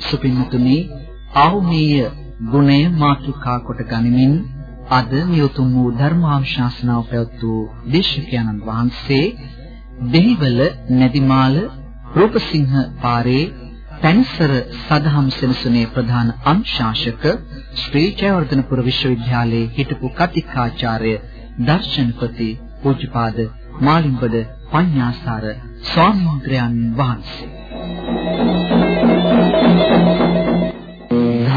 සුපින්නතුනි ආහුමීය ගුණය මාතෘකා කොට ගනිමින් අද නියුතුම් වූ ධර්මාංශාසනාව පැවැත් වූ දේශකයන්න් වහන්සේ දෙහිවල නැදිමාල රූපසිංහ පාරේ පැන්සර සදහම් සෙනසුනේ ප්‍රධාන අංශාසක ශ්‍රී ජයවර්ධනපුර විශ්වවිද්‍යාලයේ හිටපු කතිකාචාර්ය දර්ශනපති පූජ්‍යපාද මාලිම්බද පඤ්ඤාසාර ස්වාමීන් වහන්සේ.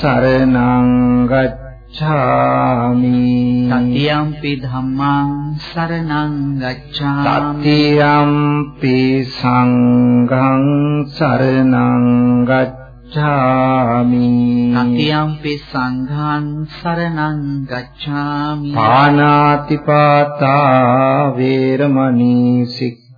සරණං ගච්ඡාමි. සතියම්පි ධම්මං සරණං ගච්ඡාමි. සතියම්පි සංඝං සරණං ගච්ඡාමි. ගච්ඡාමි නතියම්පි සංඝං සරණං ගච්ඡාමි. පානාති පාතා වේරමණී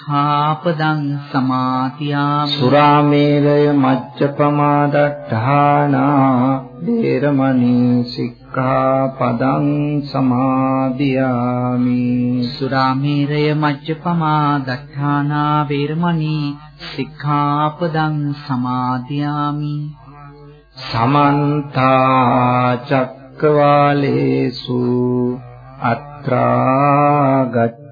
සික්ඛාපදං සමාදියාමි। සුරාමේරය මච්චපමාදට්ඨානා වේරමණී සික්ඛාපදං සමාදියාමි। සුරාමේරය මජ්ජපමා දත්තානා වේරමණී සික්ඛාපදං සමාදියාමි। සමන්ත චක්කවාලේසු අත්‍රා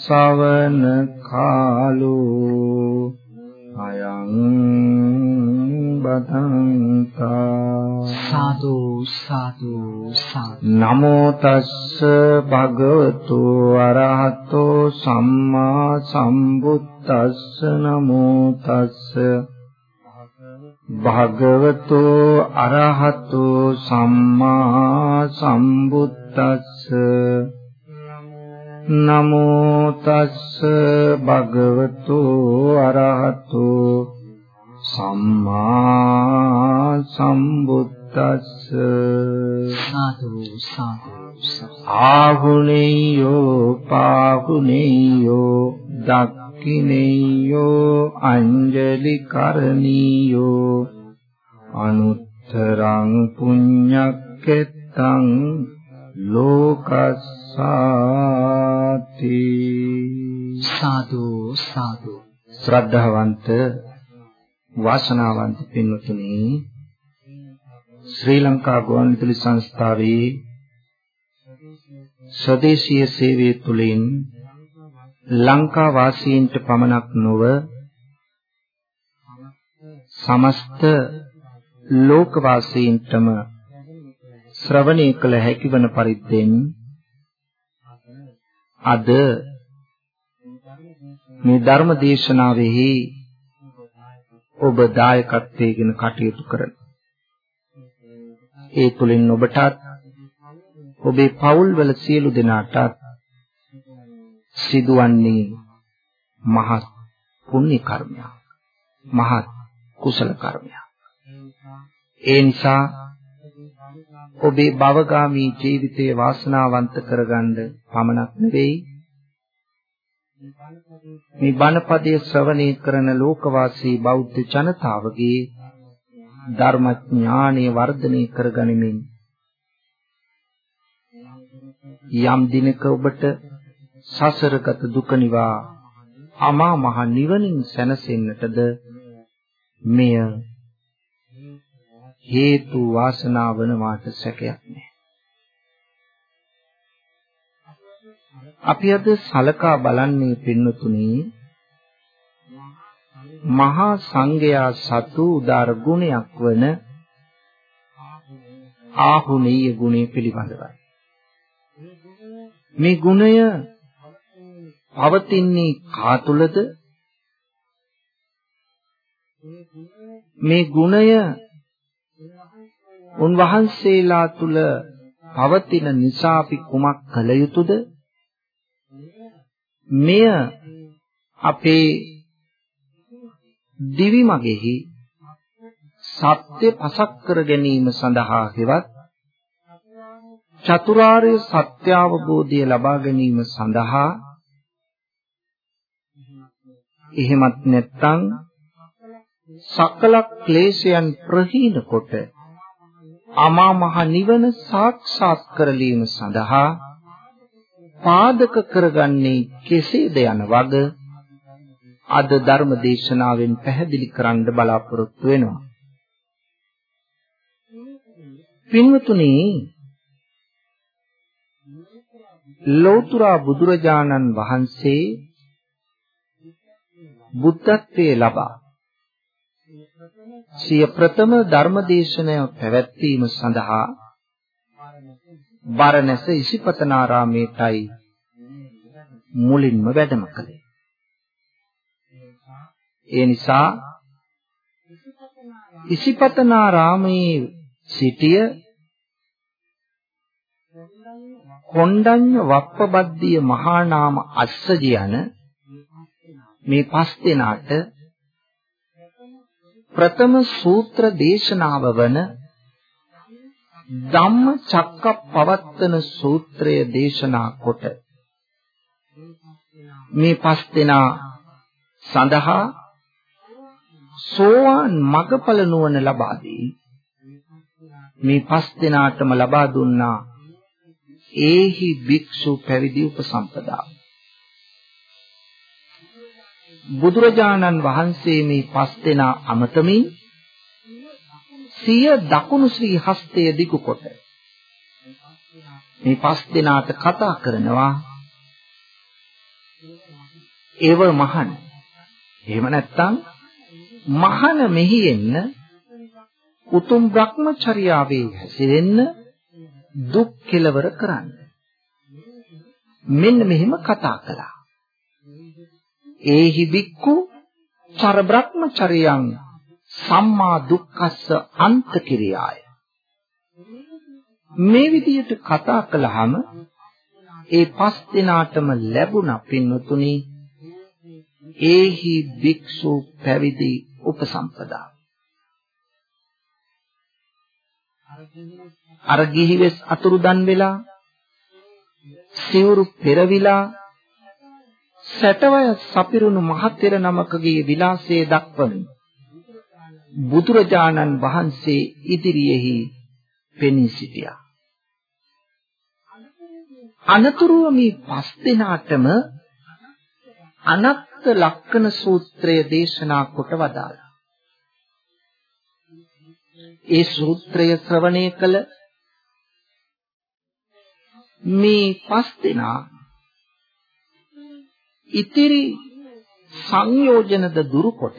ශ්‍රවණ කාලෝ අයං බදන්තා. සාදු සාදු සාදු. නමෝ තස්ස භගවතු අරහතෝ සම්මා සම්බුද්දස්ස. නමෝ තස්ස භගවතු අරහතෝ සම්මා සම්බුද්දස්ස නමෝ තස්ස භගවතු අරහතෝ සම්මා සම්බුද්දස්ස. සාදු සාදු ආහුනේයෝ පාහුනේයෝ දක්ඛිනේයෝ අංජලි කරණීයෝ අනුත්තරං පුඤ්ඤක්කෙත්තං ලෝකස්සාති සාදු සාදු। ශ්‍රද්ධාවන්ත වාසනාවන්ත පින්වතුනි ශ්‍රී ලංකා ගුවන්විදුලි සංස්ථාවේ ස්වදේශීය සේවය තුළින් ලංකා වාසීන්ට පමණක් නොව සමස්ත ලෝකවාසීන්ටම ශ්‍රවණය කළ හැකිවන පරිද්දෙන් අද මේ ධර්ම දේශනාවෙහි ඔබ දායකත්වයෙන් කටයුතු කරන ඒ තුලින් ඔබටත් ඔබේ පවුල්වල සියලු දෙනාටත් සිදුවන්නේ මහත් පුණ්‍ය කර්මයක් මහත් කුසල කර්මයක්. ඒ නිසා ඔබේ භවගාමී ජීවිතය වාසනාවන්ත කරගන්න පමණක් නෙවෙයි. මේ බණපදයේ ශ්‍රවණය කරන ලෝකවාසී බෞද්ධ ජනතාවගේ ධර්මඥානය වර්ධනය කරගනිමින් යම් දිනක ඔබට සසරගත දුක නිවා අමා මහ නිවනින් සැනසෙන්නටද මෙය හේතු වාසනා වන වාට සැකයක් නැහැ. අපි අද සලකා බලන්නේ පින්නතුනි මහා සංඝයා සතු උදාර ගුණයක් වන ආහුනීය ගුණය පිළිබඳවයි. මේ ගුණය පවතින්නේ කා තුලද? මේ ගුණය උන්වහන්සේලා තුල පවතින නිසා අපි කුමක් කළ යුතුද? මෙය අපේ දිවි මගෙහි සත්‍ය පසක් කර ගැනීම සඳහා හෙවත් චතුරාර්ය සත්‍ය අවබෝධය ලබා ගැනීම සඳහා එහෙමත් නැත්නම් සකල ක්ලේශයන් ප්‍රහීන කොට අමා මහ නිවන සාක්ෂාත් කරලීම සඳහා පාදක කරගන්නේ කෙසේද යන වග අද ධර්ම දේශනාවෙන් පැහැදිලි කරන්න බලාපොරොත්තු වෙනවා. පින්වතුනි ලෝතර බුදුරජාණන් වහන්සේ බුද්ධත්වයේ ලබා සිය ප්‍රථම ධර්මදේශනය පැවැත්වීම සඳහා බරණැස ඉසිපතනාරාමේටයි මුලින්ම වැඩම කළේ. ඒ නිසා ඉසිපතනාරාමේ සිටිය කොණ්ඩඤ්ඤ වප්පබද්දිය මහා නාම අස්සජ යන මේ පස් දෙනාට ප්‍රථම සූත්‍ර දේශනාව වන ධම්ම චක්කප්පවත්තන සූත්‍රය දේශනා කොට මේ පස් දෙනා සඳහා සෝවාන් මගඵල නුවණ ලබා දී මේ පස් දෙනාටම ලබා දුන්නා ඒහි භික්ෂු පැවිදි උපසම්පදා. බුදුරජාණන් වහන්සේ මේ පස් දෙනා අමතමින් සිය දකුණු ශ්‍රී හස්තය දිගු කොට මේ පස් දෙනාට කතා කරනවා ඒව මහන එහෙම නැත්නම් මහන මෙහි එන්න උතුම් භ්‍රමචර්යාවේ හැසිරෙන්න දුක් කෙලවර කරන්න. මෙන්න මෙහෙම කතා කළා. ඒහි බික්කු චර බ්‍රහ්මචරියං සම්මා දුක්ඛස්ස අන්ත කිරියාය මේ විදිහට කතා කළාම ඒ පස් දිනාටම ලැබුණ පින්වතුනි ඒහි භික්ෂු පැවිදි උපසම්පදා. අර ගිහිවෙස් අතුරුදන් වෙලා සිවුරු පෙරවිලා සැටවය සපිරුණු මහතෙර නමකගේ විලාසයේ දක්වන බුදුරජාණන් වහන්සේ ඉදිරියේහි පෙනී සිටියා. අනතුරුව මේ පස් දිනාටම අනත්ත් ලක්කන සූත්‍රය දේශනා කොට වදාළා. ඒ සූත්‍රය ශ්‍රවණය කළ මේ පස් දෙනා ඉතිරි සංයෝජනද දුරුකොට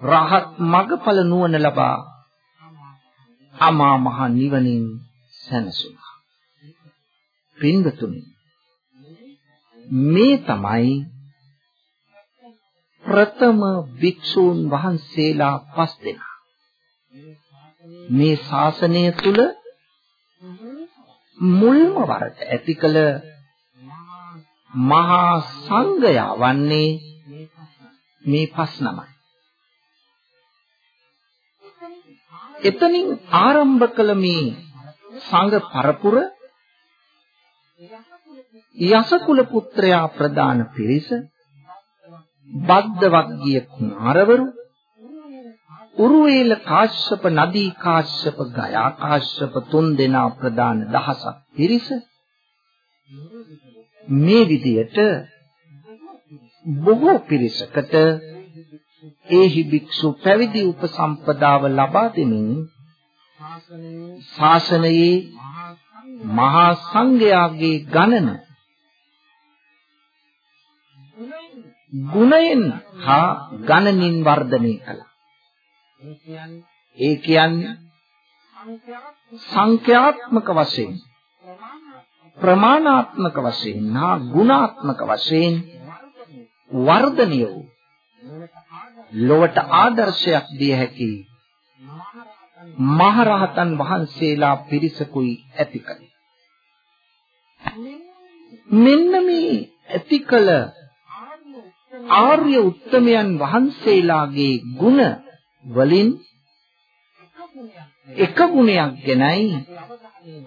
රහත් මගඵල නුවණ ලබා අමා මහ නිවනින් සැනසුණා. පින්වතුනි මේ තමයි ප්‍රථම භික්ෂූන් වහන්සේලා පස් දෙනා. මේ ශාසනය තුල මුල්ම වරට ඇති කළ මහා සංඝයා වන්නේ මේ පස් නමයි. එතනින් ආරම්භ කළ මේ සංඝ පරපුර යසකුල පුත්‍රයා ප්‍රදාන පිරිස බද්ද වග්ගිය කුමාරවරු උරුවේල කාශ්‍යප නදී කාශ්‍යප ගයා කාශ්‍යප තුන් දෙනා ප්‍රදාන දහසක් පිරිස මේ විදියට බොහෝ පිරිසකට ඒහි භික්ෂු පැවිදි උපසම්පදාව ලබා දෙමින් ශාසනයේ මහා සංඝයාගේ ගණන ගුණයෙන් හා ගණනින් වර්ධනය කළා. ඒ කියන්නේ සංඛ්‍යාත්මක වශයෙන් ප්‍රමාණාත්මක වශයෙන් හා ගුණාත්මක වශයෙන් වර්ධනය වූ ලොවට ආදර්ශයක් දිය හැකි මහරහතන් වහන්සේලා පිරිසකුයි ඇතිකලේ මෙන්න මේ ඇතිකල ආර්ය උත්තමයන් වහන්සේලාගේ ගුණ වලින් එක ගුණයක් ගැනයි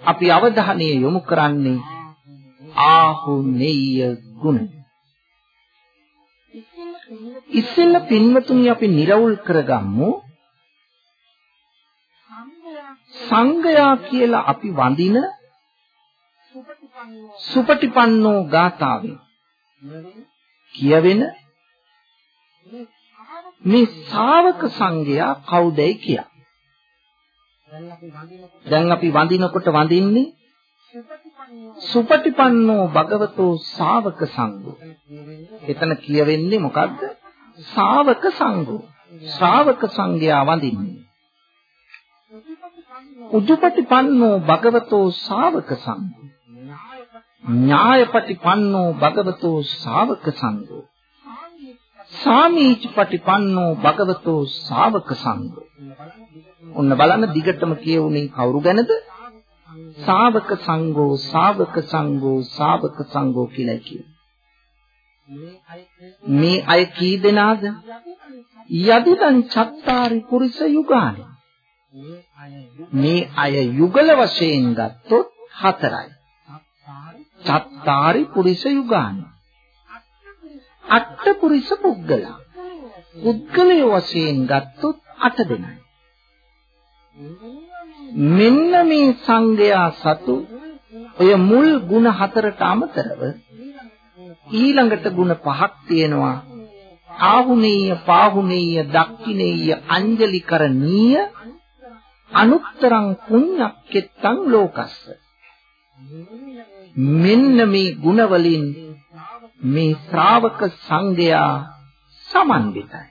අපි අවධානය යොමු කරන්නේ ආහුනේය ගුණ. ඉස්සෙල්ල පින්වතුනි අපි निराවුල් කරගමු සංගයා කියලා අපි වඳින සුපටිපන්නෝ ගාථාවෙන් කියවෙන මේ ශාවක සංඝයා කවුදයි කියා. දැන් අපි වඳිනකොට වඳින්නේ සුපටිපන්නෝ භගවතෝ ශාවක සංඝෝ. එතන කියවෙන්නේ මොකද්ද? ශාවක සංඝෝ. ශ්‍රාවක සංඝයා වඳින්නේ. උජුපටිපන්නෝ භගවතෝ ශාවක සංඝෝ. ඥායපටිපන්නෝ භගවතෝ ශාවක සංඝෝ. සාමීචපටිපන්නෝ භගවතෝ ශාවක සංඝෝ. ඔන්න බලන්න දිගටම කියවුනේ කවුරු ගැනද? ශාවක සංඝෝ ශාවක සංඝෝ ශාවක සංඝෝ කියලා කියනවා. මේ අය කී දෙනාද? යදිදං චත්තාරි පුරිස යුගානි. මේ අය යුගල වශයෙන් ගත්තොත් හතරයි. චත්තාරි පුරිස යුගානි. අට පුරිස පුද්ගලා. පුද්ගලය වශයෙන් ගත්තොත් අට දෙනයි. මෙන්න මේ සංගයා සතු ඔය මුල් ಗುಣ හතරට අමතරව ඊළඟට ಗುಣ පහක් තියෙනවා ආහුනේය පාහුනේය දක්ඛිනේය අංජලිකරණීය අනුත්තරං පුඤ්ඤක්කෙත්තං ලෝකස්ස මෙන්න මේ ಗುಣ වලින් මේ ශ්‍රාවක සංඝයා සමන්විතයි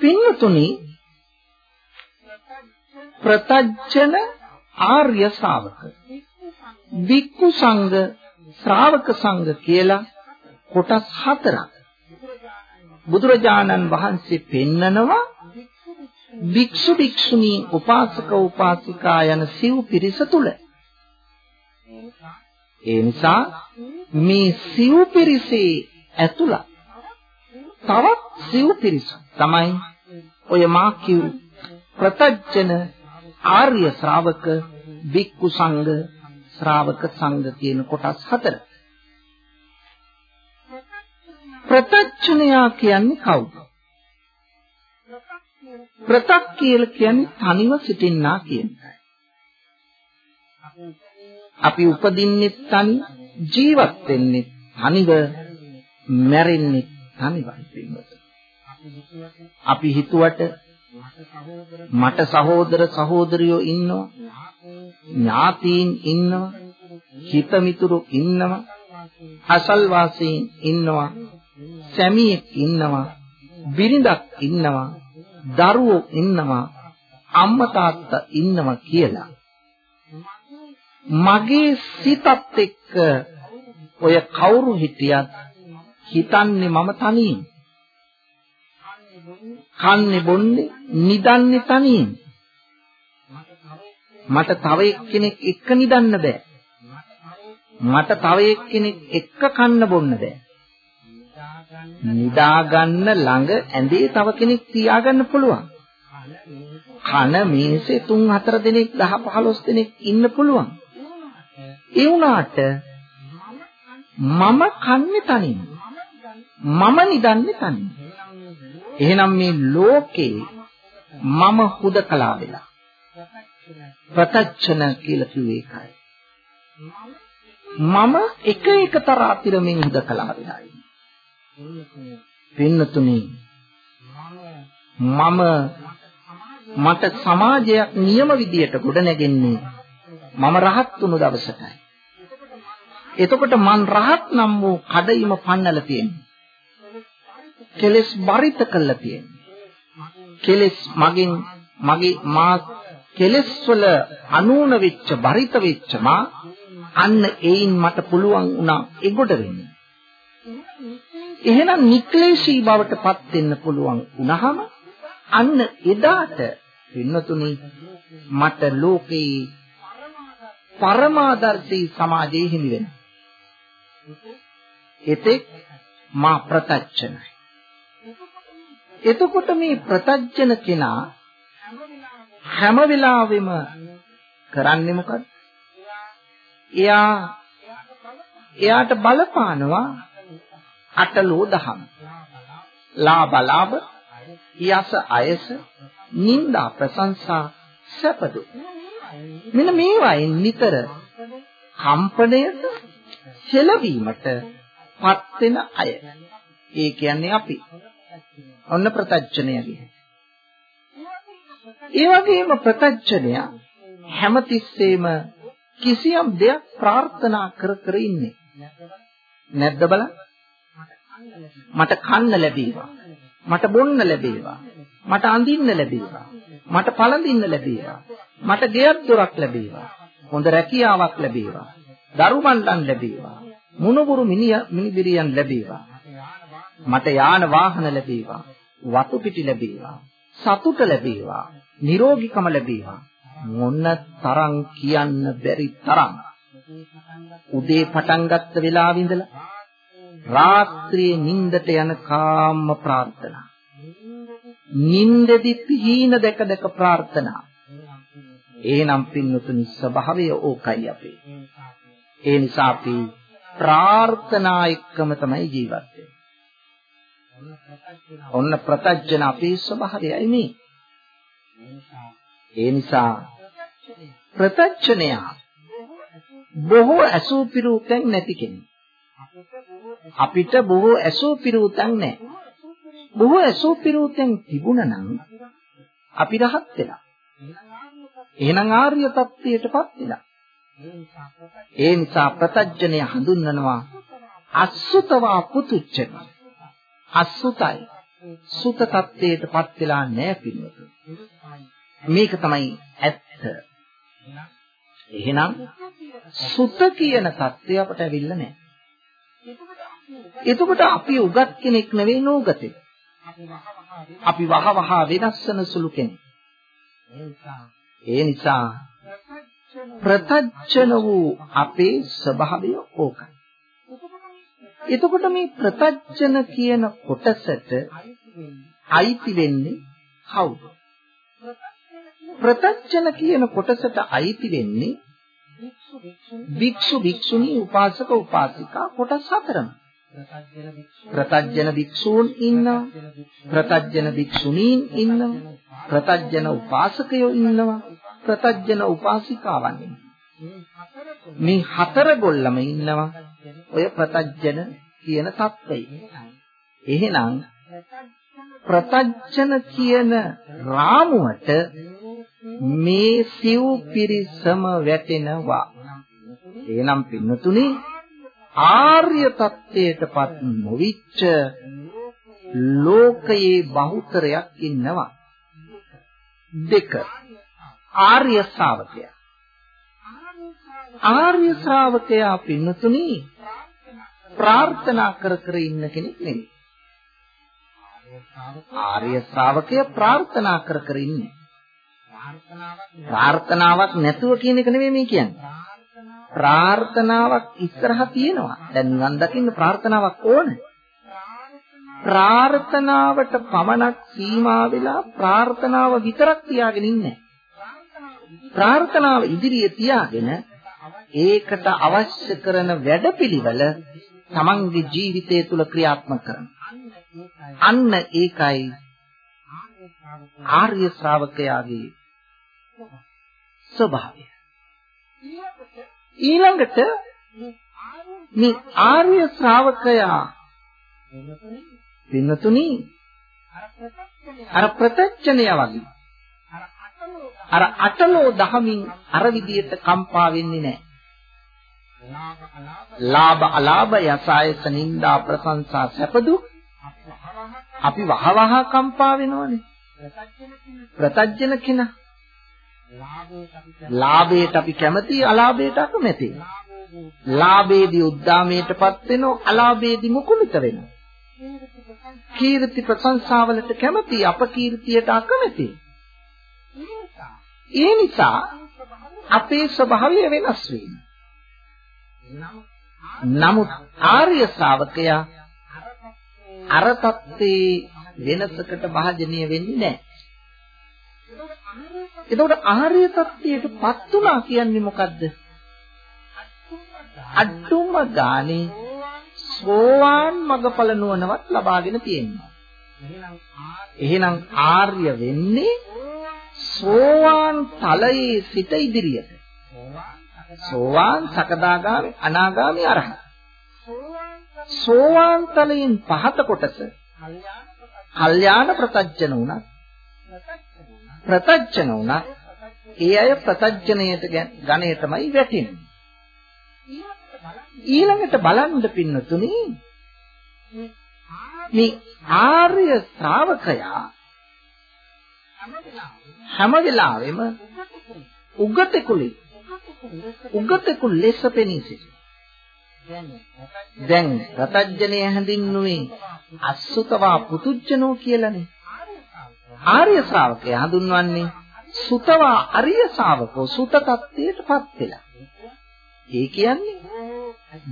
පින්තුනි ප්‍රතජන ආර්ය ශ්‍රාවක. වික්ඛු සංඝ ශ්‍රාවක සංඝ කියලා කොටස් හතරක්. බුදුරජාණන් වහන්සේ පෙන්නනවා භික්ෂු භික්ෂුණී උපාසක උපාසිකා යන සිව් පිරිස තුල ඒ නිසා මේ සිව් පිරිසේ ඇතුළත් තවත් සිව් පිරිස තමයි ඔය මා කිව් ප්‍රතජන ආර්ය ශ්‍රාවක භික්ඛු සංඝ ශ්‍රාවක සංඝ කියන කොටස් හතර. ප්‍රතච්චනයා කියන්නේ කවුද? ප්‍රතක් කියලා කියන්නේ තනිව සිටින්නා කියන එකයි. අපි උපදින්නේ තනි ජීවත් වෙන්නේ තනිව මැරෙන්නේ තනිවයි පින්වත. අපි හිතුවට මට සහෝදර සහෝදරියෝ ඉන්නවා. ඥාතීන් ඉන්නවා. හිත මිතුරු ඉන්නවා අසල්වාසීන් ඉන්නවා. සැමියෙක් ඉන්නවා. බිරිඳක් ඉන්නවා, දරුවෝ ඉන්නවා, අම්මා තාත්තා ඉන්නවා කියලා. මගේ සිතත් එක්ක ඔය කවුරු හිටියත් හිතන්නේ මම තනියෙන්. කන්නේ බොන්නේ නිදන්නේ තනියෙන්. මට තව එක්කෙනෙක් එක්ක නිදන්න බෑ. මට තව එක්කෙනෙක් එක්ක කන්න බොන්න බෑ. නිදා ගන්න ළඟ ඇඳේ තව කෙනෙක් තියාගන්න පුළුවන්. කන මේසේ 3 4 දිනක් 10 15 දිනක් ඉන්න පුළුවන්. ඒ වුණාට මම කන්නේ තනියම. මම නිදන්නේ තනියම. එහෙනම් මේ ලෝකේ මම හුදකලා වෙලා. ප්‍රත්‍යක්ෂණ කියලා කිව්වේ ඒකයි. මම එක එක තරාතිරමින් හුදකලා වෙලා ඉන්නේ. පින්නතුනි මම මට සමාජයක් නියම විදියට ගොඩ නැගෙන්නේ මම රහත් වුණු දවසටයි. එතකොට මං රහත් නම් වූ කඩයිම පන්නලා තියෙනවා. කෙලස් බරිත කළා තියෙනවා. කෙලස් මගෙන් මගේ මා කෙලස් වල අනූන වෙච්ච බරිත වෙච්ච මා අන්න ඒයින් මට පුළුවන් වුණා එගොඩ වෙන්න. එහෙනම් නික්ලේශී බවට පත් වෙන්න පුළුවන් වුණාම අන්න එදාට පින්නතුනි මට ලෝකේ පරමාදර්ශී සමාජයේ හිමි වෙනවා. එතෙක් මා ප්‍රත්‍යක්ෂණයි. එතකොට මේ ප්‍රත්‍යක්ෂණ කෙනා හැම වෙලාවෙම කරන්නේ මොකද්ද? එයා එයාට බලපානවා අටලෝ දහම්. ලාභ ලාභ යස අයස නිന്ദා ප්‍රශංසා සැපදු. මෙන්න මේවායින් නිතර කම්පණයට සෙලවීමට පත් වෙන අය. ඒ කියන්නේ අපි. ඔන්න ප්‍රත්‍යක්ෂණය කියන්නේ. ඒ වගේම ප්‍රත්‍යක්ෂණය හැමතිස්සෙම කිසියම් දෙයක් ප්‍රාර්ථනා කර කර ඉන්නේ. නැද්ද බලන්න? මට කන්න ලැබේවා. මට බොන්න ලැබේවා. මට අඳින්න ලැබේවා. මට පළඳින්න ලැබේවා. මට ගෙයක් දොරක් ලැබේවා. හොඳ රැකියාවක් ලැබේවා. දරු මණ්ඩන් ලැබේවා. මුණුබුරු මිනිය මිනිබිරියන් ලැබේවා. මට යාන වාහන ලැබේවා. වතු පිටි ලැබේවා. සතුට ලැබේවා. නිරෝගීකම ලැබේවා. මොන තරම් කියන්න බැරි තරම්. උදේ පටන් ගත්ත වෙලාවෙ ඉඳලා රාත්‍රියේ නිින්දට යන කාම ප්‍රාර්ථනා. නිින්දෙදි පිහින දැක දැක ප්‍රාර්ථනා. එහෙනම් පින්වතුනි ස්වභාවය ඕකයි අපේ. ඒ නිසා අපි ප්‍රාර්ථනා එක්කම තමයි ජීවත් ඔන්න ප්‍රත්‍යඥ අපේ ස්වභාවයයි මේ. ඒ නිසා ප්‍රත්‍යඥය බොහෝ අසූ පිරුතෙන් නැති කෙනෙක්. අපිට බොහෝ ඇසූ පිරූතන් නැහැ. බොහෝ ඇසූ පිරූතෙන් තිබුණා නම් අපි රහත් වෙලා. එහෙනම් ආර්ය තත්ත්වයටපත් වෙලා. ඒ නිසා ප්‍රතඥය හඳුන්වනවා අසුතවා පුතුච්චන. අසුතයි. සුත තත්ත්වයටපත් වෙලා නැහැ පිළිවෙත. මේක තමයි ඇත්ත. එහෙනම් සුත කියන தත්ත්වය අපට ඇවිල්ලා නැහැ. එතකොට අපි උගත් කෙනෙක් නෙවෙයි නෝගතේ. අපි වහ වහ වෙනස් වෙන සුළු කෙනෙක්. ඒ නිසා ප්‍රතච්චන වූ අපේ ස්වභාවය ඕකයි. එතකොට මේ ප්‍රතච්චන කියන කොටසට අයිති වෙන්නේ කවුද? ප්‍රතච්චන කියන කොටසට අයිති වෙන්නේ භික්ෂු භික්ෂුණී උපාසක උපාසිකා කොටස් හතරම. ප්‍රතජන භික්ෂූන් ඉන්නවා. ප්‍රතජන භික්ෂුණීන් ඉන්නවා. ප්‍රතජන උපාසකයෝ ඉන්නවා. ප්‍රතජන උපාසිකාවන් මේ හතර ගොල්ලම ඉන්නවා. ඔය ප්‍රතජන කියන தත්ත්වයේ. එහෙනම් ප්‍රතජන කියන රාමුවට මේ සිව් පිරිසම වැටෙනවා. එනම් පින්නතුනි ආර්ය தත්ත්වයටපත් නොවිච්ච ලෝකයේ බහුතරයක් ඉන්නවා. දෙක ආර්ය ශ්‍රාවකයා. ආර්ය ශ්‍රාවකයා පින්නතුනි ප්‍රාර්ථනා කර කර ඉන්න කෙනෙක් නෙවෙයි. ආර්ය ශ්‍රාවකයා ප්‍රාර්ථනා කර කර ඉන්නේ. ප්‍රාර්ථනාවක් නැතුව කියන එක නෙමෙයි මේ කියන්නේ. ප්‍රාර්ථනාවක් ඉස්සරහා තියෙනවා. දැන් නිවන් දකින්න ප්‍රාර්ථනාවක් ඕනේ. ප්‍රාර්ථනාවට පමණක් සීමා වෙලා ප්‍රාර්ථනාව විතරක් තියාගෙන ඉන්නේ. ප්‍රාර්ථනාව ඉදිරියේ තියාගෙන ඒකට අවශ්‍ය කරන වැඩපිළිවෙල තමන්ගේ ජීවිතය තුළ ක්‍රියාත්මක කරන. අන්න ඒකයි ආර්ය ශ්‍රාවකයාගේ ස්වභාවය. ඊළඟට මේ ආර්ය ශ්‍රාවකයා පින්නතුනි අර ප්‍රත්‍යක්ෂණය වගේ අර අටලෝ දහමින් අර විදියට කම්පා වෙන්නේ නැහැ. ලාභ අලාභ යසායස නිന്ദා ප්‍රශංසා සැපදු අපි වහවහ කම්පා වෙනවනේ. ප්‍රතජන කෙනා ලාභයට අපි කැමති අලාභයට අකමැති. ලාභයේදී උද්දාමයටපත් වෙනවා අලාභයේදී මුකුලිත වෙනවා. කීර්ති ප්‍රශංසාවලට කැමති අපකීර්තියට අකමැති. ඒ නිසා අපේ ස්වභාවය වෙනස් වෙනවා. නමුත් ආර්ය ශ්‍රාවකයා අර තත්ත්වේ වෙනසකට භාජනීය වෙන්නේ නැහැ. එතකොට ආර්ය තත්ත්වයටපත් වුණා කියන්නේ මොකද්ද? අඩුම ගානේ සෝවාන් මගඵල නුවණවත් ලබාගෙන තියෙනවා. එහෙනම් ආර්ය වෙන්නේ සෝවාන් ඵලයේ සිට ඉදිරියට. සෝවාන් සකදාගාමි අනාගාමි අරහත්. සෝවාන් ඵලයෙන් පහත කොටස කල්යාණ ප්‍රත්‍යජන උනත් ප්‍රත්‍යජන උනත් ඒ අය ප්‍රත්‍යජනයට ගණයටමයි වැටෙන්නේ. ඊළඟට බලන්න පින්නතුනි මේ ආර්ය ශ්‍රාවකයා හැම වෙලාවෙම උගතෙකුලි උගතෙකු ලෙස පෙනී සිටිනවා. දැන් රතජ්ජනය හැඳින්නුවේ අසුතවා පුතුජ්ජනෝ කියලානේ. ආර්ය ශ්‍රාවකයා හඳුන්වන්නේ සුතවා අරිය ශ්‍රාවකෝ සුත tattයටපත් වෙලා. ඒ කියන්නේ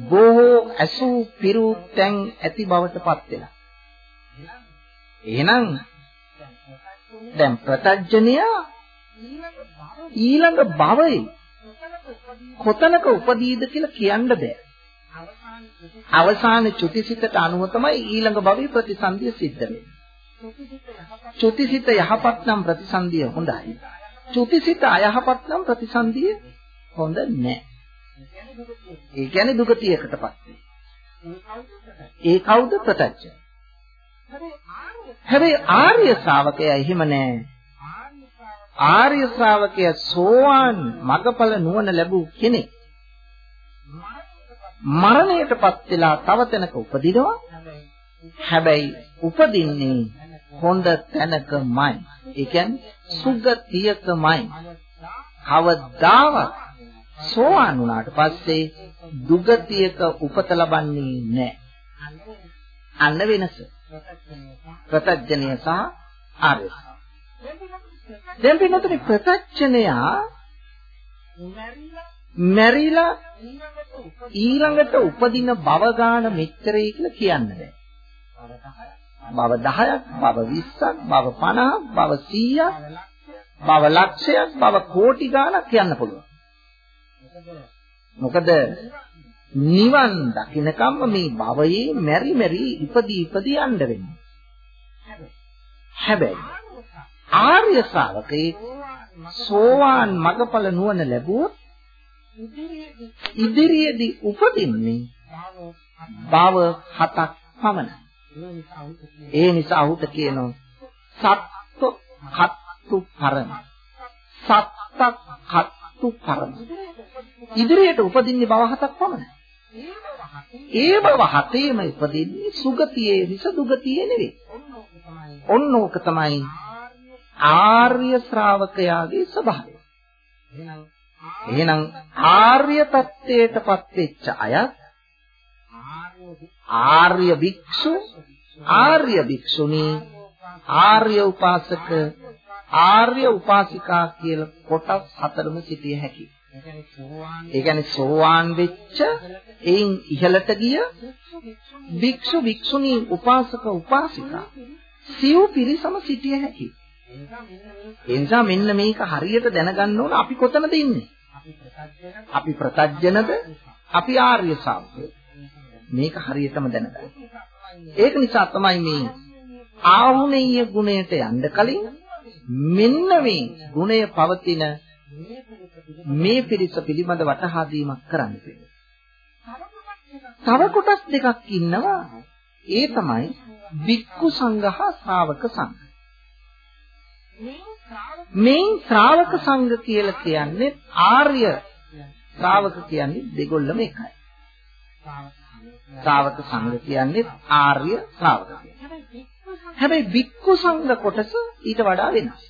බොහෝ ඇසූ පිරු තැන් ඇති බවටපත් වෙලා. එහෙනම් දැන් ප්‍රතඥය ඊළඟ භවයේ කොතනක උපදීද කියලා කියන්න බෑ. අවසාන චුතිසිතට අනුව තමයි ඊළඟ භවයේ ප්‍රතිසන්දිය සිද්ධ වෙන්නේ. චුතිසිත යහපත් නම් ප්‍රතිසන්දිය හොඳයි. චුතිසිත අයහපත් නම් ප්‍රතිසන්දිය හොඳ නැහැ. ඒ කියන්නේ දුගතියකටපත් වෙයි. ඒ කවුද ප්‍රත්‍යක්ෂ? හැබැයි ආර්ය ශ්‍රාවකයා එහෙම නැහැ. ආර්ය ශ්‍රාවකයා සෝවාන් මගඵල නුවණ ලැබූ කෙනෙක්. මරණයටපත් වෙලා තව තැනක උපදිනවා. හැබැයි උපදින්නේ හොඳ තැනකමයි. ඒ කියන්නේ සුගතියකමයි. කවදාවත් සෝවාන් වුණාට පස්සේ දුගතියක උපත ලබන්නේ නැහැ. අන්න වෙනස. ප්‍රත්‍යඥය සහ ආර්ය. දැන් පින්නතුනි ප්‍රත්‍යඥයා මැරිලා ඊළඟට උපදින භව ගාන මෙච්චරයි කියලා කියන්න බෑ. භව 10ක්, භව 20ක්, භව 50ක්, භව 100ක්, භව ලක්ෂයක්, භව කෝටි ගාණක් කියන්න පුළුවන්. මොකද නිවන් දකින්නකම්ම මේ භවයේ මෙරි මෙරි ඉපදී ඉපදී යන්න වෙන්නේ. හැබැයි ආර්ය ශ්‍රාවකේ සෝවාන් මගඵල නුවණ ලැබුවොත් ඉදිරියේදී උපදින්නේ භව හතක් පමණයි. ඒ නිසා ඔහුට කියනවා සත්තු කත්තු පරම. සත්තක් කත්තු පරම. ඉදිරියට උපදින්නේ භව හතක් පමණයි. ඒ භව හතේම උපදින්නේ සුගතියේ මිස දුගතියේ නෙවෙයි. ඔන්න ඕක තමයි ආර්ය ශ්‍රාවකයාගේ ස්වභාවය. එහෙනම් ආර්ය தත්ත්වයටපත් වෙච්ච අය ආර්ය භික්ෂු ආර්ය භික්ෂුණී ආර්ය උපාසක ආර්ය උපාසිකා කියලා කොටස් හතරම සිටිය හැකියි. ඒ කියන්නේ සෝවාන් වෙච්ච එයින් ඉහළට ගිය භික්ෂු භික්ෂුණී උපාසක උපාසිකා සිව් පිරිසම සිටිය හැකියි. ඒ නිසා මෙන්න මේක හරියට දැනගන්න ඕන අපි කොතනද ඉන්නේ? අපි ප්‍රතජනද? අපි ආර්ය ශ්‍රාවකයෝ. මේක හරියටම දැනගන්න. ඒක නිසා තමයි මේ ආහුණීය ගුණයට යන්න කලින් මෙන්න මේ ගුණය පවතින මේ පිරිස පිළිබඳ වටහා දීමක් කරන්න තව කොටස් දෙකක් ඉන්නවා ඒ තමයි වික්කු සංඝ හා ශ්‍රාවක සංඝ. මේ ශ්‍රාවක සංඝ කියලා කියන්නේ ආර්ය ශ්‍රාවක කියන්නේ දෙගොල්ලම එකයි. ශ්‍රාවක සංඝ කියන්නේ ආර්ය ශ්‍රාවක. හැබැයි වික්කු සංඝ කොටස ඊට වඩා වෙනස්.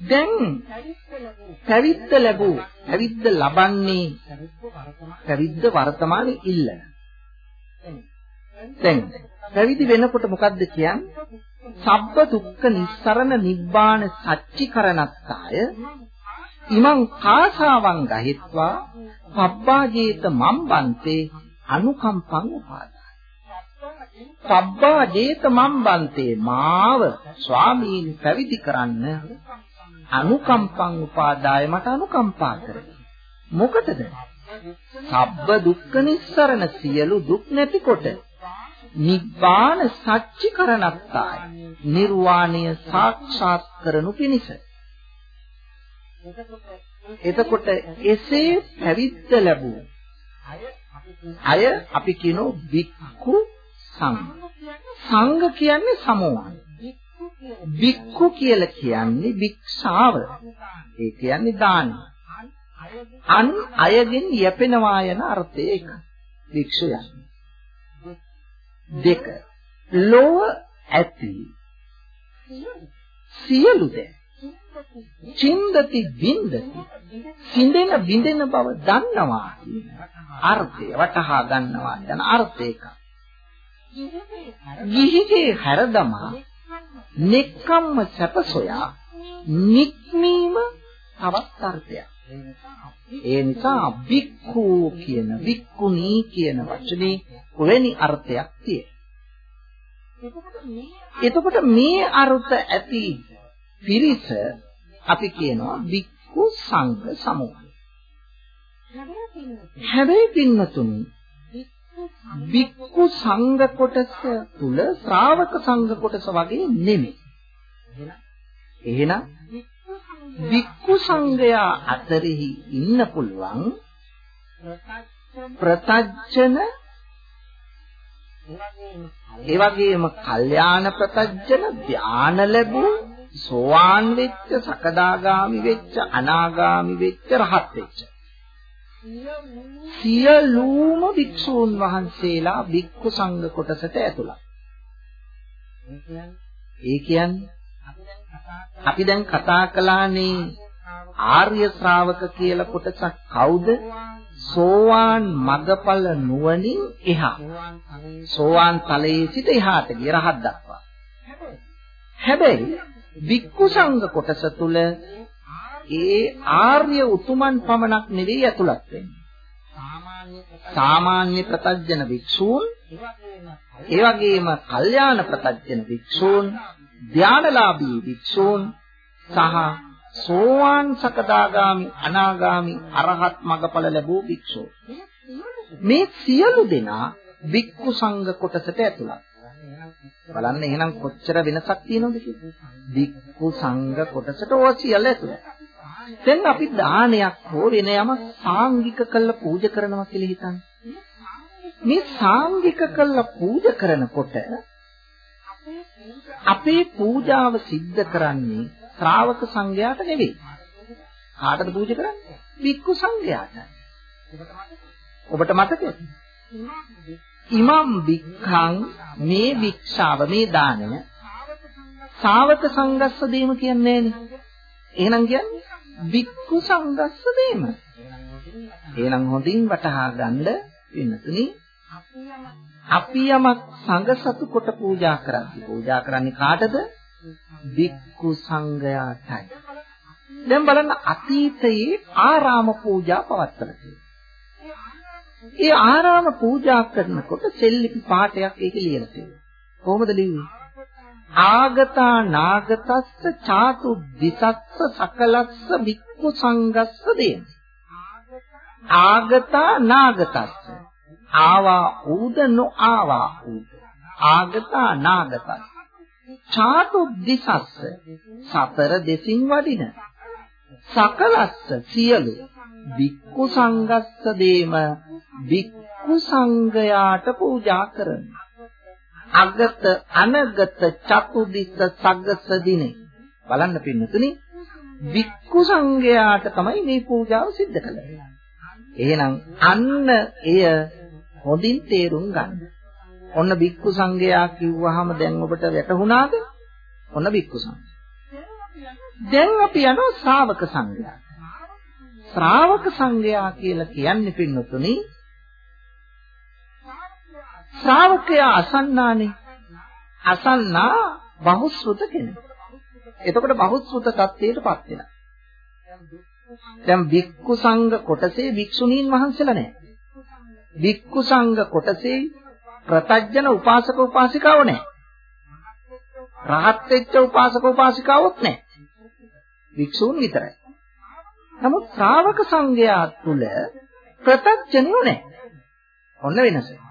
දැන් පැවිද්ද ලැබූ පැවිද්ද ලබන්නේ පැවිද්ද වර්තමානයේ ඉල්ලන. දැන් පැවිදි වෙනකොට මොකද්ද කියන්නේ? සබ්බ දුක්ඛ නිස්සරණ නිබ්බාන සච්චිකරණත්තාය ඉමං කාසාවං ගහිත්වා පබ්බාජේත මම්බන්තේ අනුකම්පං උපාදාය. පබ්බාජේත මම්බන්තේ මාව ස්වාමීන් පැවිදි කරන්න අනුකම්පං උපාදාය මට අනුකම්පා කරයි. මොකටද? සබ්බ දුක්ඛ නිස්සරණ සියලු දුක් නැතිකොට නිබ්බාන සච්චිකරණත්තාය. නිර්වාණය සාක්ෂාත් කරනු පිණිස. එතකොට එසේ පැවිද්ද ලැබූ අය අපි කියනෝ වික්ඛු සංඝ. සංඝ කියන්නේ සමෝහන වික්ඛු කියලා කියන්නේ වික්ෂාව ඒ කියන්නේ දාන. අන් අයගෙන් යැපෙනවා යන අර්ථය එක. වික්ෂු යන්නේ දෙක. ලෝව ඇති. සියලු දේ. චින්දති බින්දති. සිඳෙන බින්දෙන බව දන්නවා කියන අර්ථය වටහා ගන්නවා යන අර්ථයක ගිහිගේ හැරදමා නික්කම්ම සැප සොයා නික්මීම තවත් අර්ථයක් ඒ නිසා වික්ඛු කියන වික්ඛුනී කියන වචනේ වෙනි අර්ථයක් තියෙනවා. එතකොට මේ අර්ථ ඇති පිරිස අපි කියනවා වික්ඛු සංඝ සමූහය. හැබැයි පින්නතුනි වික්ඛු සංඝ කොටස තුල ශ්‍රාවක සංඝ කොටස වගේ නෙමෙයි. එහෙනම් වික්ඛු සංඝයා අතරෙහි ඉන්න පුළුවන් ප්‍රතජන ඒ වගේම කල්යාණ ප්‍රතජන ධාන ලැබූ සෝවාන් වෙච්ච සකදාගාමි වෙච්ච අනාගාමි වෙච්ච රහත් වෙච්ච සියලුම භික්ෂූන් වහන්සේලා භික්ඛු සංඝ කොටසට ඇතුළත්. ඒ කියන්නේ අපි දැන් කතා කළානේ ආර්ය ශ්‍රාවක කියලා කොටසක් කවුද? සෝවාන් මගඵල නුවණින් එහා. සෝවාන් තලයේ සිට එහාට ගිය රහත් දක්වා. හැබැයි වික්කු සංඝ කොටස තුල ඒ ආර්ය උතුමන් පමණක් නෙවෙයි ඇතුළත් වෙන්නේ. සාමාන්‍ය ප්‍රතජන වික්ෂූන් ඒ වගේම කල්යාණ ප්‍රතජන වික්ෂූන් ධානලාභී වික්ෂූන් සහ සෝවාන් සකදාගාමි අනාගාමි අරහත් මගඵල ලැබූ භික්ෂුව. මේ සියලු දෙනා භික්ඛු සංඝ කොටසට ඇතුළත්. බලන්න එහෙනම් කොච්චර වෙනසක් තියෙනවද කියලා. භික්ඛු සංඝ කොටසට ඕවා සියල්ල ඇතුළත්. දැන් අපි දානයක් හෝ වෙන යමක් සාංගික කළා පූජා කරනවා කියලා හිතන්න. මේ සාංගික කළා පූජා කරනකොට අපේ පූජාව සිද්ධ කරන්නේ ශ්‍රාවක සංඝයාට නෙවෙයි. කාටද පූජා කරන්නේ? වික්කු සංඝයාට. ඔබට මතකද? ඉමම් වික්ඛං මේ වික්ෂාව මේ දානය ශාවක සංගස්ස දීම කියන්නේ නෑනේ. එහෙනම් කියන්නේ වික්කු සංගස්ස දීම. එහෙනම් හොඳින් වටහා ගන්න වෙනතුනි අපි යමක් සංඝ සතු කොට පූජා කරද්දී පූජා කරන්නේ කාටද? වික්කු සංඝයාටයි. දැන් බලන්න අතීතයේ ආරාම පූජා පවත්වලා තියෙනවා. ඒ ආරාම පූජා කරනකොට සෙල්ලිපි පාඨයක් ඒක ලියලා තියෙනවා. කොහොමද ලියුවේ? ආගතා නාගතස්ස චාතු දිසස්ස සකලස්ස වික්ඛු සංගස්ස දේන. ආගතා නාගතස්ස. ආවා ඌද නොආවා ඌද. ආගතා නාගතස්ස. චාතු දිසස්ස සතර දෙසින් වඩින. සකලස්ස සියලු වික්ඛු සංගස්ස දේම වික්ඛු සංඝයාට පූජා කරන අගත අනගත චතුදිස්ස සග්ගස දිනේ බලන්න පින්නතුනි වික්ඛු සංඝයාට තමයි මේ පූජාව සිද්ධ කළේ. එහෙනම් අන්න එය හොඳින් තේරුම් ගන්න. ඔන්න වික්ඛු සංඝයා කිව්වහම දැන් ඔබට වැටහුණාද? ඔන්න වික්ඛු සංඝයා. දැන් අපි යනවා ශ්‍රාවක සංඝයා. ශ්‍රාවක සංඝයා කියලා කියන්නේ පින්නතුනි ශ්‍රාවකයා අසන්නානේ. අසන්නා බහුශ්‍රුත කෙනෙක්. එතකොට බහුශ්‍රුත තත්ත්වයටපත් වෙනවා. දැන් වික්කු සංඝ කොටසේ වික්ෂුණීන් වහන්සේලා නැහැ. වික්කු සංඝ කොටසේ ප්‍රතජන උපාසක උපාසිකාව නැහැ. රහත් වෙච්ච උපාසක උපාසිකාවොත් නැහැ. වික්ෂූන් විතරයි. නමුත් ශ්‍රාවක සංඝයා තුල ප්‍රතජනියු නැහැ. ඔන්න වෙනස.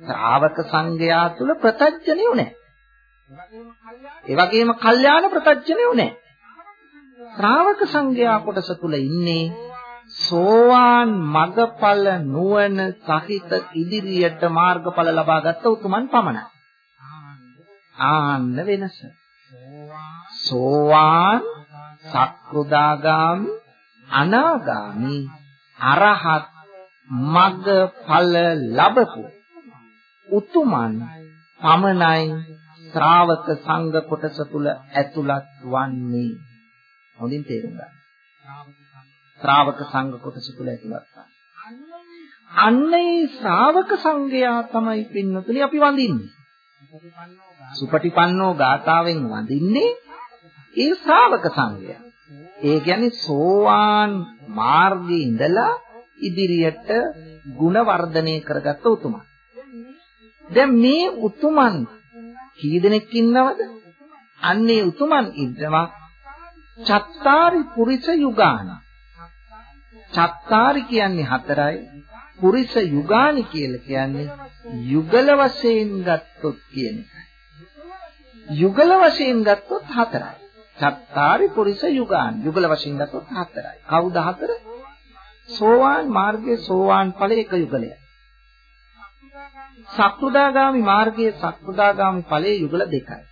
ශ්‍රාවක සංඝයා තුල ප්‍රතජ්ජනියු නැහැ. ඒ වගේම කල්යාණ ප්‍රතජ්ජනියු නැහැ. ශ්‍රාවක සංඝයා කොටස තුල ඉන්නේ සෝවාන් මගඵල නුවණ සහිත ඉදිරියට මාර්ගඵල ලබාගත් උතුමන් පමණයි. ආන්න වෙනස. සෝවාන් සක්‍රුදාගාමි අනාගාමි අරහත් මගඵල ලැබපු උතුමන් පමණයි ශ්‍රාවක සංඝ කොටස තුල ඇතුළත් වන්නේ. හොඳින් තේරුම් ගන්න. ශ්‍රාවක සංඝ කොටස තුල ඇතුළත් අන්නේ ශ්‍රාවක සංඝයා තමයි පින්නතුනි අපි වඳින්නේ. සුපටිපන්නෝ ගාතාවෙන් වඳින්නේ ඒ ශ්‍රාවක සංඝයා. ඒ කියන්නේ සෝවාන් මාර්ගයේ ඉඳලා ඉදිරියට ಗುಣ වර්ධනය කරගත්ත උතුමන්. දැන් මේ උතුමන් කී දෙනෙක් ඉන්නවද? අන්නේ උතුමන් ඉන්නවා චත්තාරි පුරිස යුගාන. චත්තාරි කියන්නේ හතරයි. පුරිස යුගානි කියලා කියන්නේ යුගල වශයෙන් ගත්තොත් කියන එකයි. යුගල වශයෙන් ගත්තොත් හතරයි. චත්තාරි පුරිස යුගාන. යුගල වශයෙන් ගත්තොත් හතරයි. කවුද හතර? සෝවාන් මාර්ගයේ සෝවාන් ඵලයේ එක යුගලයයි. සක්‍රුදාගාමි මාර්ගයේ සක්‍රුදාගාමි ඵලයේ යුගල දෙකයි.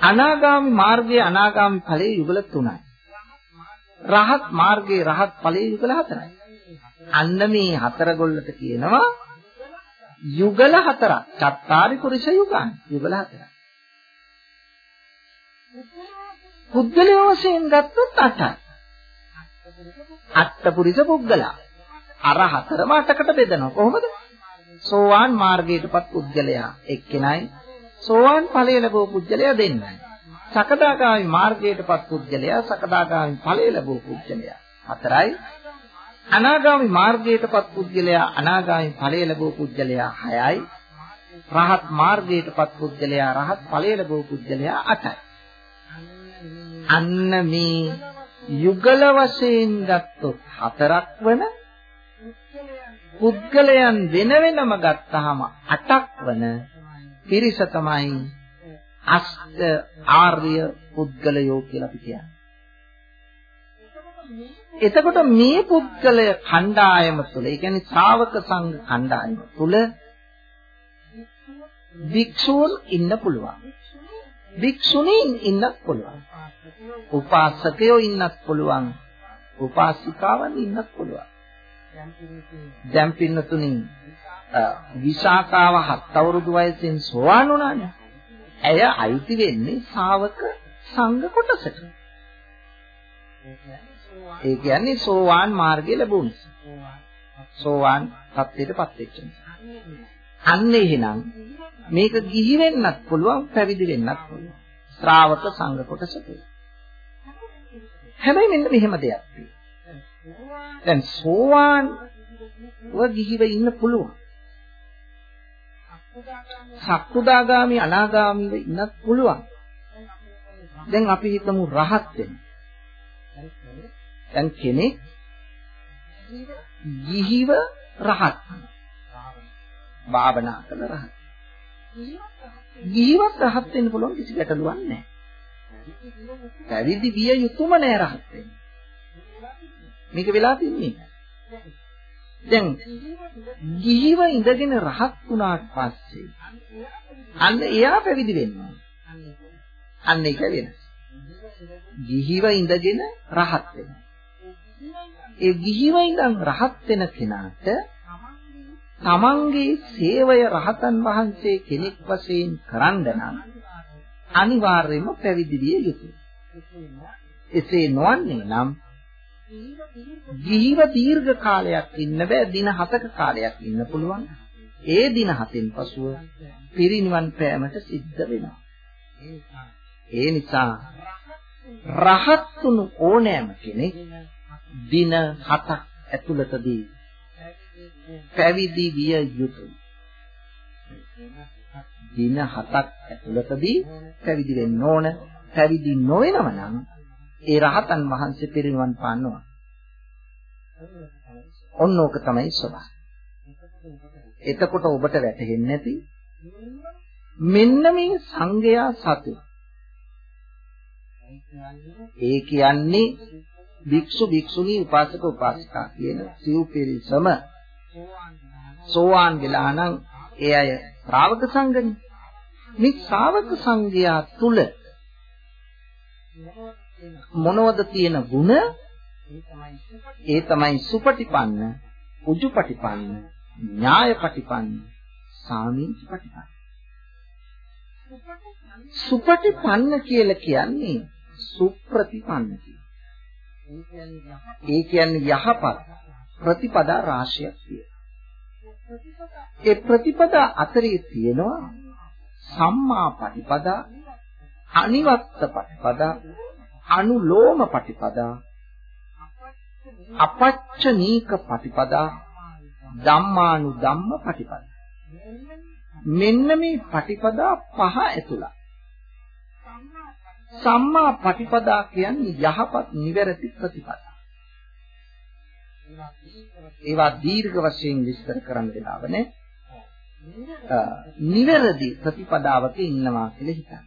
අනාගාමි මාර්ගයේ අනාගාමි ඵලයේ යුගල තුනයි. රහත් මාර්ගයේ රහත් ඵලයේ යුගල හතරයි. අන්න මේ හතර ගොල්ලට කියනවා යුගල හතරක්. චත්තාරි පුරිෂ යුගාන්. යුගල හතරක්. පුද්ගලයෝ වශයෙන් ගත්තොත් අටයි. අට්ඨ පුරිෂ පුද්ගලා. අර හතරම අටකට බෙදනවා. කොහොමද? සෝවාන් මාර්ගයටපත් පුද්ගලයා එක්කෙනයි සෝවාන් ඵලය ලැබුව පුද්ගලයා දෙන්නයි. සකදාගාමි මාර්ගයටපත් පුද්ගලයා සකදාගාමි ඵලය ලැබුව පුද්ගලයා හතරයි. අනාගාමි මාර්ගයටපත් පුද්ගලයා අනාගාමි ඵලය ලැබුව පුද්ගලයා හයයි. රහත් මාර්ගයටපත් පුද්ගලයා රහත් ඵලය ලැබුව පුද්ගලයා අටයි. අන්න මේ යුගල වශයෙන් ගත්තොත් හතරක් වන පුද්ගලයන් වෙන වෙනම ගත්තාම අටක් වන පිරිස තමයි අෂ්ට ආර්ය පුද්ගලයෝ කියලා අපි කියන්නේ. එතකොට මේ පුද්ගලය කණ්ඩායම තුළ, ඒ කියන්නේ ශ්‍රාවක සංඝ කණ්ඩායම තුළ භික්ෂූන් ඉන්න පුළුවන්. භික්ෂුණීන් ඉන්නත් පුළුවන්. උපාසකයෝ ඉන්නත් පුළුවන්. උපාසිකාවන් ඉන්නත් පුළුවන්. දැන් පින්නතුනි විශාකාව හත් අවුරුදු වයසෙන් සෝවාන් වුණානේ. ඇය අයිති වෙන්නේ ශාවක සංඝ කොටසට. ඒ කියන්නේ සෝවාන් මාර්ගය ලැබුණ නිසා. සෝවාන් තත්ත්වයටපත් වෙච්ච නිසා. අන්න එහෙනම් මේක ගිහි වෙන්නත් පුළුවන් පැවිදි වෙන්නත් පුළුවන්. ශ්‍රාවක සංඝ කොටසට. හැබැයි මෙන්න මෙහෙම දෙයක් තියෙනවා. දැන් සෝවාන් ව ගිහිව ඉන්න පුළුවන්. සක්කුදාගාමි අනාගාමිව ඉන්නත් පුළුවන්. දැන් අපි හිතමු රහත් වෙන. දැන් කෙනෙක් ගිහිව රහත් භාවනා කළ රහත්. ගිහිවත් රහත් වෙන්න පුළුවන් කිසි ගැටලුවක් නැහැ. පැවිදි විය යුතුම නෑ රහත් වෙන්න. මේක වෙලා තින්නේ. දැන් ගිහිව ඉඳගෙන රහත් වුණාට පස්සේ අන්න එයා පැවිදි වෙනවා. අන්න ඒක වෙනස්. ගිහිව ඉඳගෙන රහත් වෙනවා. ඒ ගිහිව ඉඳන් රහත් වෙන කෙනාට තමන්ගේ සේවය රහතන් වහන්සේ කෙනෙක් වශයෙන් කරන්න නම් අනිවාර්යයෙන්ම පැවිදි විය යුතුයි. එසේ නොවන්නේ නම් ජීව දීර්ඝ කාලයක් ඉන්න බෑ දින 7ක කාලයක් ඉන්න පුළුවන්. ඒ දින 7න් පසුව පිරිනිවන් පෑමට සිද්ධ වෙනවා. ඒ නිසා රහත් වුණු ඕනෑම කෙනෙක් දින 7ක් ඇතුළතදී පැවිදි විය යුතුයි. දින 7ක් ඇතුළතදී පැවිදි වෙන්න ඕන. පැවිදි නොවෙනව නම් ඒ රහතන් වහන්සේ පිරිනිවන් පානවා. ඔන්න ඕක තමයි ස්වභාවය. එතකොට ඔබට වැටහෙන්නේ නැති මෙන්න මේ සංගයා සතු. ඒ කියන්නේ භික්ෂු භික්ෂුණී උපාසක උපාසිකා කියන සිව් පිරිසම සෝවාන් වෙලා නම් ඒ අය ශ්‍රාවක සංඝනේ. මේ ශ්‍රාවක සංඝයා තුල මොනවද තියෙන ಗುಣ? ඒ තමයි සුපටිපන්න, උජුපටිපන්න, ඥායපටිපන්න, සාමීචපටිපන්න. සුපටිපන්න කියලා කියන්නේ සුප්‍රතිපන්න ඒ කියන්නේ යහපත් ප්‍රතිපදා රාශියක් තියෙනවා. ඒ ප්‍රතිපදා අතරේ තියෙනවා සම්මා පටිපදා, අනිවත්ත පටිපදා, අනුලෝම පටිපදා අපච්චනීක පටිපදා ධම්මානු ධම්ම පටිපදා. මෙන්න මේ පටිපදා පහ ඇතුළත්. සම්මා පටිපදා කියන්නේ යහපත් නිවැරදි ප්‍රතිපදා. ඒවා දීර්ඝ වශයෙන් විස්තර කරන්න දෙනව නේ නිවැරදි ප්‍රතිපදාවක ඉන්නවා කියලා හිතන්න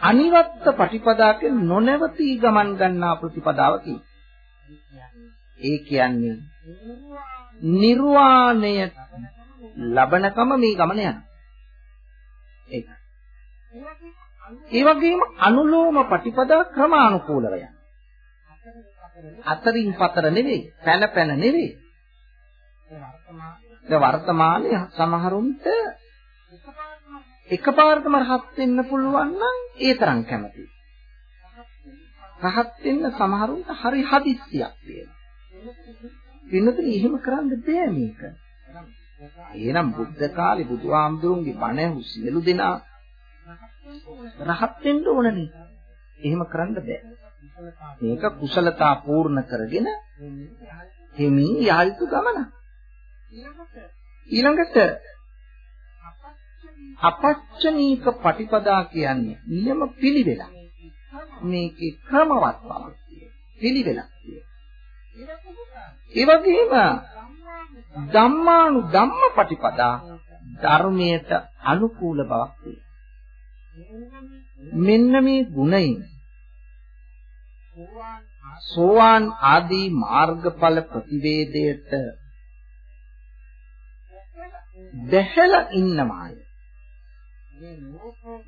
අනිවත්ත පටිපදාක නොනවතී ගමන් ගන්නා ප්‍රතිපදාවකි. ඒ කියන්නේ නිර්වාණය ලබනකම මේ ගමන යනවා. ඒක. ඒ වගේම අනුලෝම ප්‍රතිපදා ක්‍රමානුකූලව යනවා. අතරින් පතර නෙවෙයි, පැන පැන නෙවෙයි. දැන් වර්තමානයේ සමහරුන්ට එකපාරටම රහත් වෙන්න පුළුවන් නම් ඒ තරම් කැමතියි. රහත් වෙන්න සමහරුන්ට හරි හදිස්සියක් තියෙනවා. වෙනතුනි එහෙම කරන්න බෑ මේක. එහෙනම් බුද්ධ කාලේ බුදුහාමුදුරුන්ගේ බණ ඇහු සියලු දෙනා රහත් වෙන්න ඕනනේ. එහෙම කරන්න බෑ. මේක කුසලතා පූර්ණ කරගෙන හිමින් යායුතු ගමන. ඊළඟට අපච්චනීක පටිපදා කියන්නේ නියම පිළිවෙලක්. මේකේ ක්‍රමවත් බවක් පිළිවෙලක් ඒ වගේම ධම්මානු ධම්ම පටිපදා ධර්මයට අනුකූල බවක් මෙන්න මේ ගුණයින් සෝවාන් ආදී මාර්ගඵල ප්‍රතිවේදයට දැහැලා ඉන්නමාය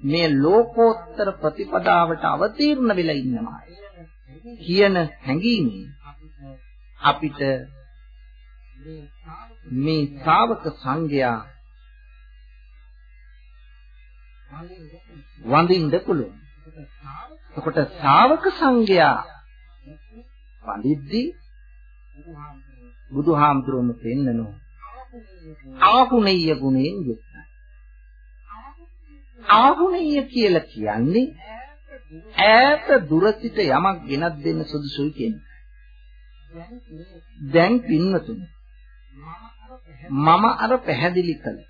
මේ ලෝකෝත්තර ප්‍රතිපදාවට අවතීර්ණ වෙලා ඉන්නවා කියන හැඟීමෙන් අපිට මේ ශ්‍රාවක සංඝයා වඳින්න පුළුවන්. එතකොට ශ්‍රාවක සංඝයා වඳිද්දී බුදුහාමුදුරුවෝ පෙන්නනවා ආහුණීය ගුණයෙන් යුක්තයි. ආහුණීය කියලා කියන්නේ ඈත දුර සිට යමක් ගෙනත් දෙන්න සුදුසුයි කියන්නේ. දැන් පින්වතුනි මම අර පැහැදිලි කළ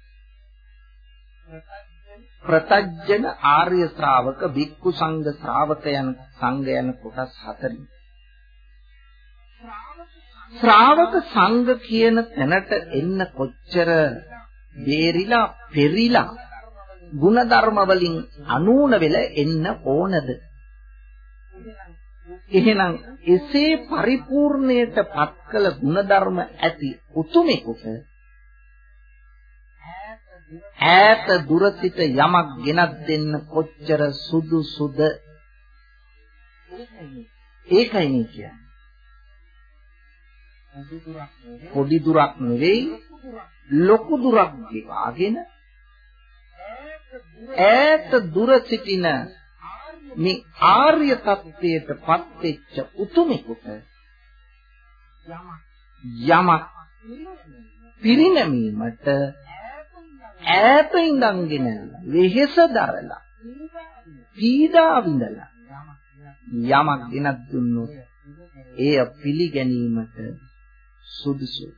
ප්‍රතජන ආර්ය ශ්‍රාවක භික්ඛු සංඝ ශ්‍රාවක යන සංඝ යන කොටස් හතරින් ශ්‍රාවක සංඝ කියන තැනට එන්න කොච්චර බේරිලා පෙරිලා ಗುಣධර්ම වලින් අනුන වෙල එන්න ඕනද එහෙනම් එසේ පරිපූර්ණයට පත් කළ ಗುಣධර්ම ඇති උතුමෙකුට ඈත දුර සිට යමක් ගෙනත් දෙන්න කොච්චර සුදුසුද? ඒකයි මේ කියන්නේ. පොඩි දුරක් නෙවෙයි ලොකු දුරක් ගෙවාගෙන ඈත දුර සිටින මේ ආර්ය தත්ත්වයට පත්වෙච්ච උතුමෙකුට යමක් පිරිනැමීමට ඈත ඉඳන්ගෙන වෙහෙස දරලා පීඩා විඳලා යමක් ගෙනත් දුන්නොත් එය පිළිගැනීමට සුදුසුයි.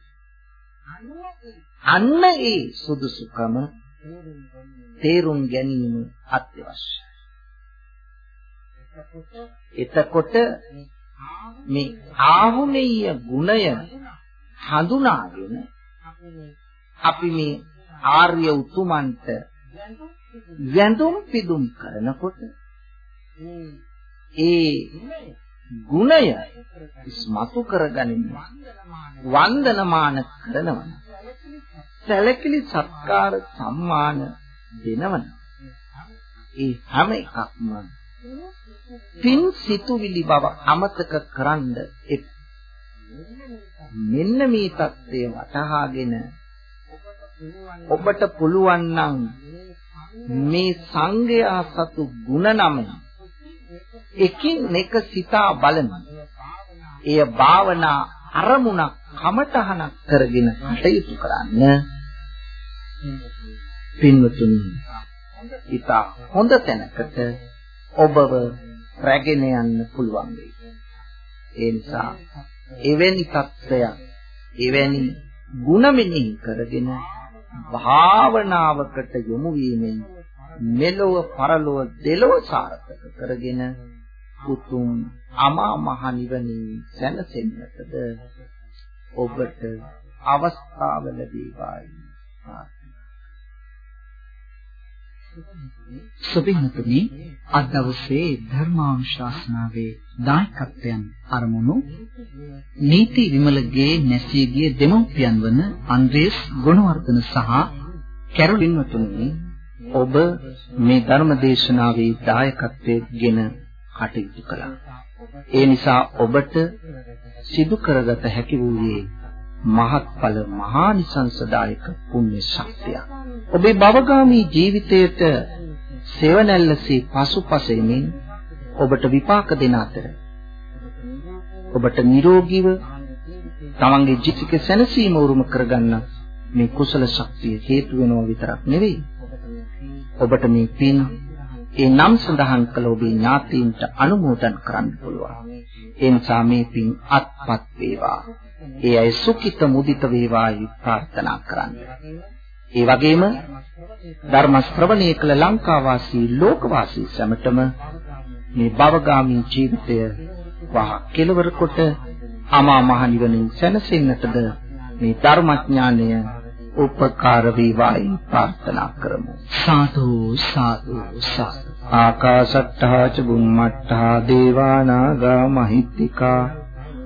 අන්න ඒ සුදුසුකම තේරුම් ගැනීම අත්‍යවශ්‍යයි. එතකොට මේ ආහුනීය ගුණය හඳුනාගෙන අපි මේ ආර්ය උතුමන්ට වැඳුම් පිදුම් කරනකොට ඒ ගුණය ඉස්මතු කරගනිනවා වන්දනමාන කරනවා සැලකිලි සත්කාර සම්මාන දෙනවන. ඒ හැම එකක්ම පින් සිතුවිලි බව අමතක කරන්න එප මෙන්න මේ தත්ත්වය වටහාගෙන ඔබට පුළුවන් නම් මේ සංගයා සතු ಗುಣ නම එකින් එක සිතා බලමින් එය භාවනා අරමුණක් කමතහනක් කරගෙන කටයුතු කරන්න. පින්වතුනි ඊට හොඳ තැනකට ඔබව රැගෙන යන්න පුළුවන් වෙයි. ඒ නිසා එවැනි தත්ත්වයක් එවැනි ಗುಣ මෙනෙහි කරගෙන භාවනාවකට යොමු වීමෙන් මෙලොව පරලොව දෙලොව සාර්ථක කරගෙන උතුම් අමා මහ නිවනින් සැනසෙන්නටද ඔබට අවස්ථාව ලැබේවායි ආ සුබින්තුනි අද දවසේ ධර්මානුශාසනාවේ දායකත්වයන් අරමුණු නීති විමලගේ නැසී ගිය දෙමව්පියන් වන අන්ද්‍රේස් ගුණවර්ධන සහ කැරොලින් වතුනි ඔබ මේ ධර්ම දේශනාවේ දායකත්වයෙන් කටයුතු කළා. ඒ නිසා ඔබට සිදු කරගත හැකි වූයේ මහත්ඵල මහානිසංසදායක පුණ්‍ය ශක්තිය. ඔබේ භවගාමී ජීවිතයට සෙවණැල්ලසේ පසුපසෙමින් ඔබට විපාක දෙන අතර ඔබට නිරෝගීව තමන්ගේ ජීවිතේ සැනසීම උරුම කරගන්න මේ කුසල ශක්තිය හේතු වෙනවා විතරක් නෙවෙයි ඔබට මේ පින් ඒ නම් සඳහන් කළ ඔබේ ඥාතීන්ට අනුමෝදන් කරන්න පුළුවන්. ඒ නිසා මේ පින් අත්පත් වේවා. ඒ අය සුඛිත මුදිත වේවායි ප්‍රාර්ථනා කරන්න. ඒ වගේම ධර්ම ශ්‍රවණය කළ ලංකාවාසී ලෝකවාසී සැමටම මේ භවගාමී ජීවිතය වහ කෙලවර කොට අමා මහ නිවනින් සැනසෙන්නටද මේ ධර්මඥානය උපකාර වේවායි ප්‍රාර්ථනා කරමු සාදු සාදු සාදු ආකාශට්ටා ච බුම්මට්ටා දේවානාගා මහිත්‍තිකා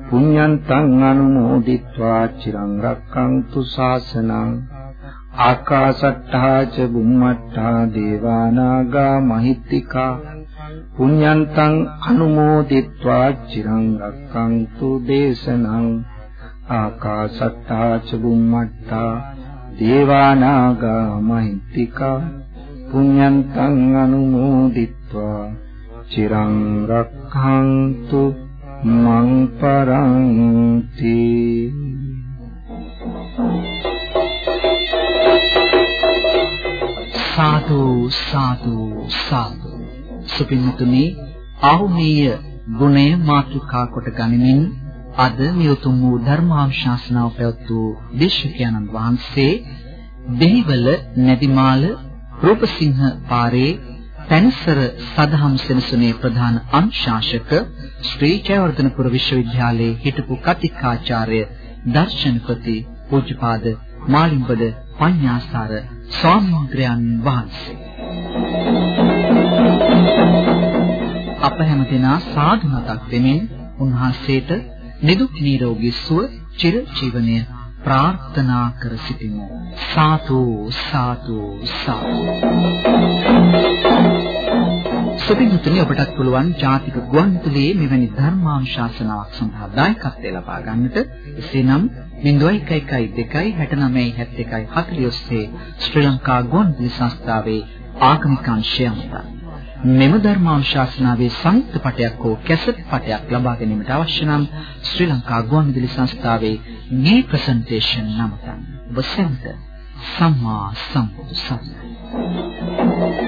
පුඤ්ඤන්තං අනුමෝදිත්වා චිරං රක්ඛන්තු ශාසනං ආකාශට්ටා ච බුම්මට්ටා දේවානාගා මහිත්‍තිකා පුඤ්ඤන්තං අනුමෝදිත්වා චිරං රක්ඛන්තු දේශනං ආකාශට්ටා ච බුම්මට්ටා දේවානාගා මහිත්‍තිකා පුඤ්ඤන්තං අනුමෝදිත්වා චිරං රක්ඛන්තු මං පරන්ති. සාදු සාදු සාදු. සුපින්නතුනි ආහුමීය ගුණය මාතෘකා කොට ගනිමින් අද නියුතුම් වූ ධර්මානුශාසනාව පැවැත් වූ දේශකයන්න් වහන්සේ දෙහිවල නැදිමාල රූපසිංහ පාරේ පැන්සර සදහම් සෙනසුනේ ප්‍රධාන අනුශාසක ශ්‍රී ජයවර්ධනපුර විශ්වවිද්‍යාලයේ හිටපු කතිකාචාර්ය දර්ශනපති පූජ්‍යපාද මාලිම්බද පඤ්ඤාසාර ස්වාමීන් වහන්සේ. අප හැමදෙනා සාදු නතක් දෙමින් උන්වහන්සේට නිදුක් නිරෝගී සුව චිර ජීවනය ප්‍රාර්ථනා කර සිටිමු. සාතු සාතු සාතු සුපින්තුනි ඔබටත් පුළුවන් ජාතික ගුවන්විදුලියේ මෙවැනි ධර්මානුශාසනාවක් සඳහා දායකත්වය ලබා ගන්නට. එසේනම් 0112 69 71 40 ඔස්සේ ශ්‍රී ලංකා ගුවන්විදුලි සංස්ථාවේ ආගමික අංශය අමතන්න මෙම ධර්මානුශාසනාවේ සංයුක්ත පටයක් හෝ කැසට් පටයක් ලබා ගැනීමට අවශ්‍ය නම් ශ්‍රී ලංකා ගුවන්විදුලි සංස්ථාවේ මේ ප්‍රසන්ටේෂන් නමතන් වසන්ත සම්මා සම්බුදු සරණයි.